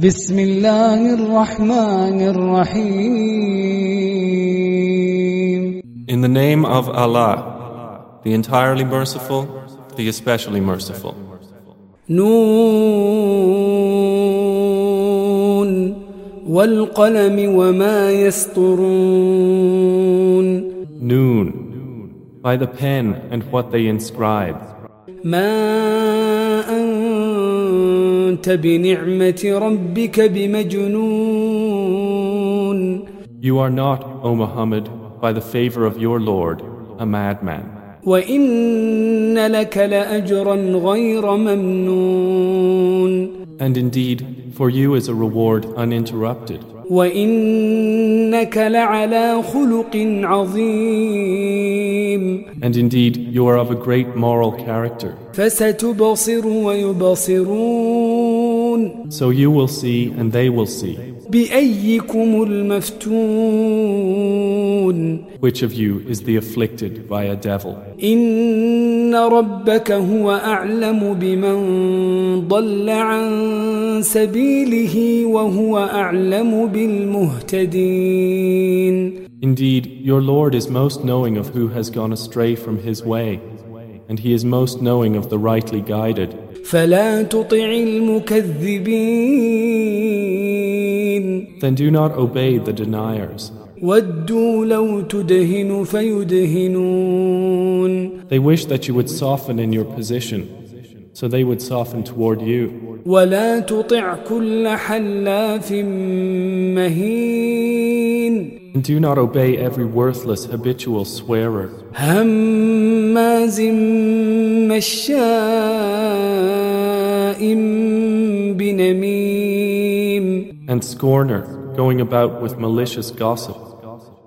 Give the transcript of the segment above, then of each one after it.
بسم الله الرحمن الرحيم In the name of Allah, the entirely merciful, the especially merciful. نون والقلم وما يسطرون Noon, by the pen and what they inscribe. ما أنت بنعمة ربك بمجنون You are not, O Muhammad, by the favor of your Lord, a madman. وإن لك لأجرا غير ممنون And indeed, for you is a reward uninterrupted. وإنك لعلى خلق عظيم And indeed, you are of a great moral character. فستبصر ويبصرون So you will see and they will see. بأيكم المفتون Which of you is the afflicted by a devil? إن ربك هو أعلم بمن ضل عن سبيله وهو أعلم بالمهتدين Indeed, your Lord is most knowing of who has gone astray from his way, and he is most knowing of the rightly guided. فلا تطع المكذبين Then do not obey the deniers. ودوا لو تدهن فيدهنون They wish that you would soften in your position, so they would soften toward you. ولا تطع كل حلاف مهين And do not obey every worthless habitual swearer, هماز مشاء بنميم and scorner, going about with malicious gossip,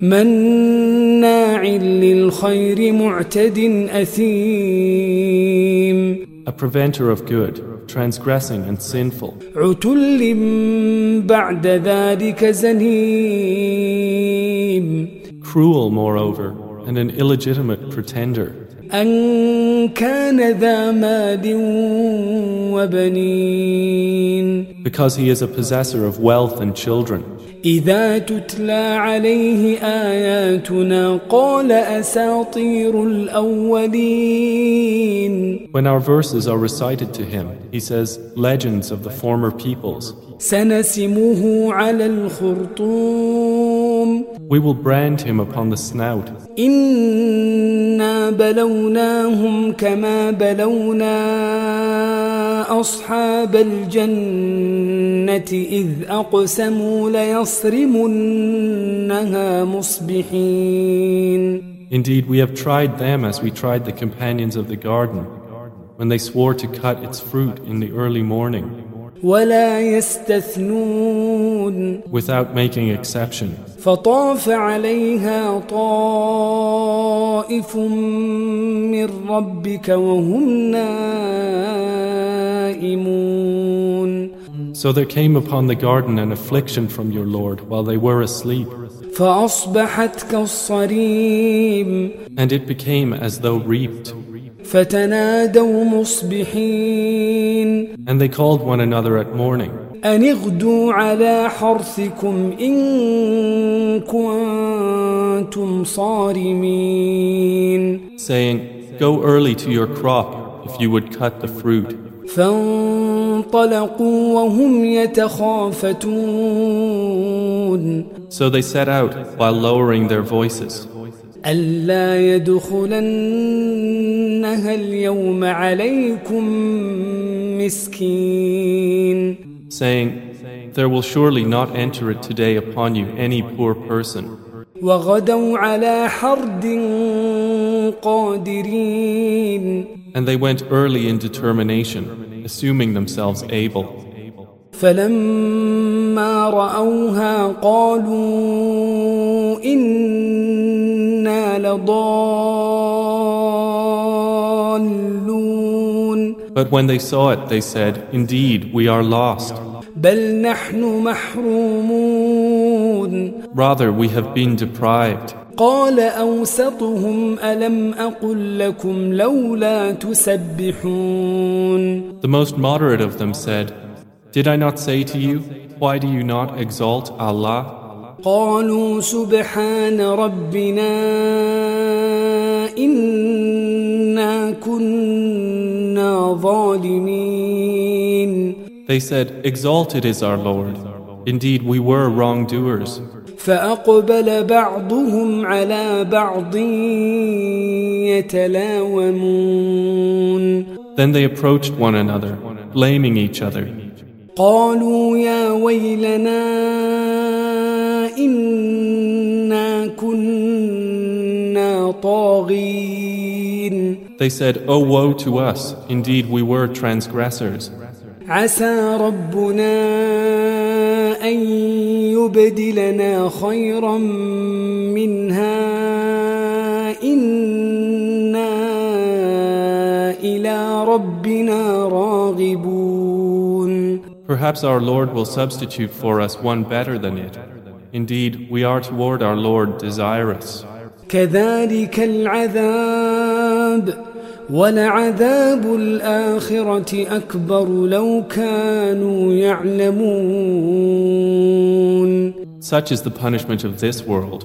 مناع للخير معتد أثيم a preventer of good, transgressing and sinful. Cruel, moreover, and an illegitimate pretender. أن كان ذا مال وبنين because he is a possessor of wealth and children. إذا تتلى عليه آياتنا قال أساطير الأولين When our verses are recited to him, he says, Legends of the former peoples. سنسمه على الخرطوم We will brand him upon the snout. إنا بلوناهم كما بلونا أصحاب الجنة إذ أقسموا ليصرمنها مصبحين Indeed, we have tried them as we tried the companions of the garden, when they swore to cut its fruit in the early morning, ولا يستثنون without making exception. فطاف عليها طائف من ربك وهم نائمون So there came upon the garden an affliction from your Lord while they were asleep, فأصبحت كالصريم and it became as though reaped. فتنادوا مصبحين And they called one another at morning, أن اغدوا على حرثكم إن كنتم صارمين saying, Go early to your crop if you would cut the fruit. فانطلقوا وهم يتخافتون So they set out while lowering their voices. ألا يدخلنها اليوم عليكم مسكين saying, There will surely not enter it today upon you any poor person. وغدوا على حرد قادرين And they went early in determination, assuming themselves able. فلما رأوها قالوا إنا لضالون But when they saw it, they said, Indeed, we are lost. بل نحن محرومون Rather, we have been deprived. قال أوسطهم ألم أقل لكم لولا تسبحون The most moderate of them said, Did I not say to you, why do you not exalt Allah? قالوا سبحان ربنا إنا كنا ظالمين They said, Exalted is our Lord. Indeed, we were wrongdoers. فأقبل بعضهم على بعض يتلاومون Then they approached one another, blaming each other. قالوا يا ويلنا إنا كنا طاغين They said, Oh, woe to us! Indeed, we were transgressors. عسى ربنا أن يبدلنا خيرا منها إنا إلى ربنا راغبون Perhaps our Lord will substitute for us one better than it. Indeed, we are toward our Lord desirous. كذلك العذاب ولعذاب الآخرة أكبر لو كانوا يعلمون Such is the punishment of this world,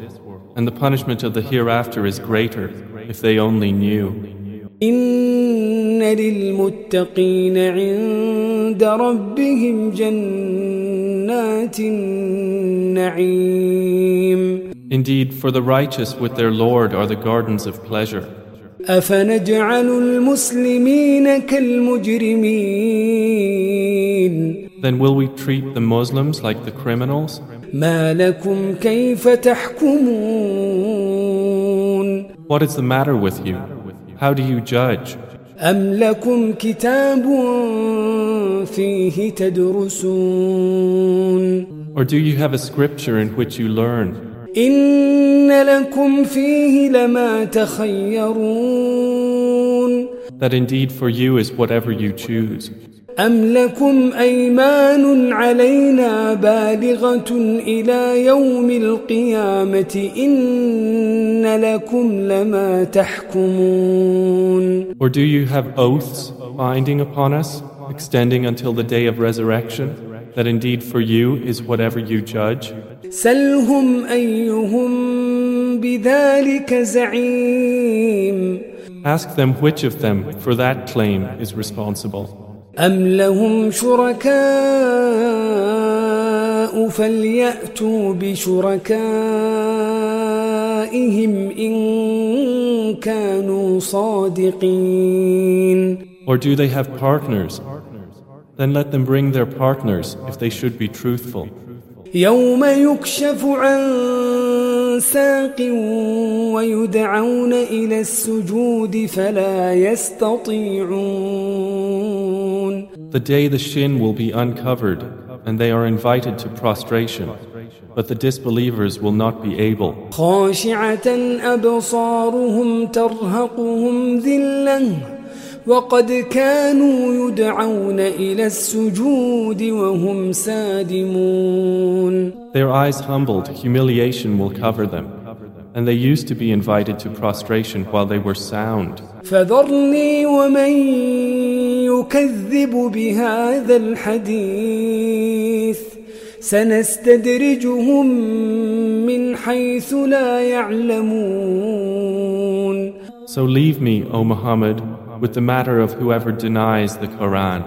and the punishment of the hereafter is greater if they only knew. إن للمتقين عند ربهم جنات النعيم Indeed, for the righteous with their Lord are the gardens of pleasure. أفنجعل المسلمين كالمجرمين Then will we treat the Muslims like the criminals? ما لكم كيف تحكمون What is the matter with you? How do you judge? أم لكم كتاب فيه تدرسون Or do you have a scripture in which you learn? إن لكم فيه لما تخيرون That indeed for you is whatever you choose. أم لكم أيمان علينا بالغة إلى يوم القيامة إن لكم لما تحكمون Or do you have oaths binding upon us, extending until the day of resurrection? That indeed for you is whatever you judge? سلهم أيهم بذلك زعيم Ask them which of them for that claim is responsible. أم لهم شركاء فليأتوا بشركائهم إن كانوا صادقين Or do they have partners? Then let them bring their partners if they should be truthful. يوم يكشف عن ساق ويدعون إلى السجود فلا يستطيعون The day the shin will be uncovered and they are invited to prostration, but the disbelievers will not be able. خاشعة أبصارهم ترهقهم ذلة وقد كانوا يدعون إلى السجود وهم سادمون Their eyes humbled, humiliation will cover them, and they used to be invited to prostration while they were sound. فذرني ومن يكذب بهذا الحديث سنستدرجهم من حيث لا يعلمون So leave me, O Muhammad, with the matter of whoever denies the Quran.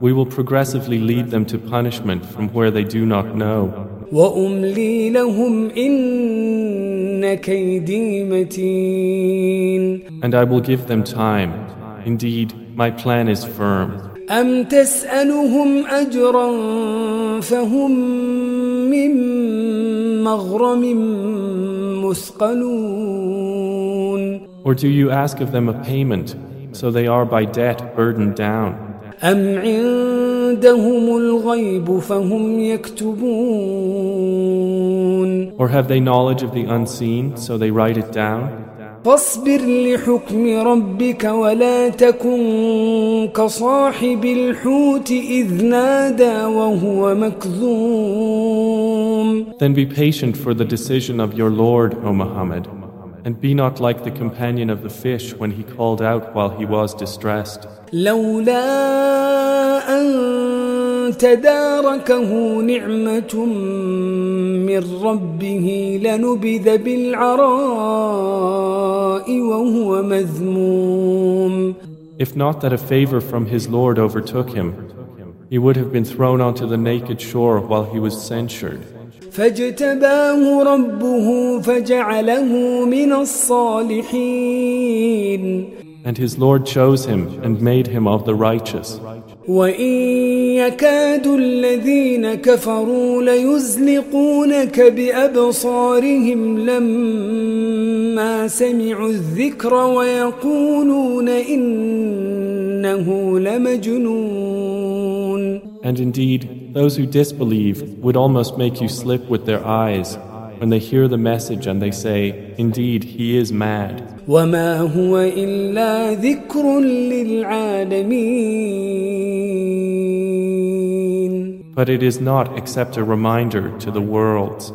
We will progressively lead them to punishment from where they do not know. وأملي لهم إن كيدي متين And I will give them time. Indeed, my plan is firm. أم تسألهم أجرا فهم من مغرم مثقلون Or do you ask of them a payment, so they are by debt burdened down? أم عندهم الغيب فهم يكتبون Or have they knowledge of the unseen, so they write it down? فاصبر لحكم ربك ولا تكن كصاحب الحوت إذ نادى وهو مكذوم Then be patient for the decision of your Lord, O Muhammad, and be not like the companion of the fish when he called out while he was distressed. لولا أن تداركه نعمة من ربه لنبذ بالعراء وهو مذموم If not that a favor from his Lord overtook him, he would have been thrown onto the naked shore while he was censured. فاجتباه ربه فجعله من الصالحين And his Lord chose him and made him of the righteous. وإن يكاد الذين كفروا ليزلقونك بأبصارهم لما سمعوا الذكر ويقولون إنه لمجنون And indeed, those who disbelieve would almost make you slip with their eyes when they hear the message and they say, Indeed, he is mad. But it is not except a reminder to the worlds.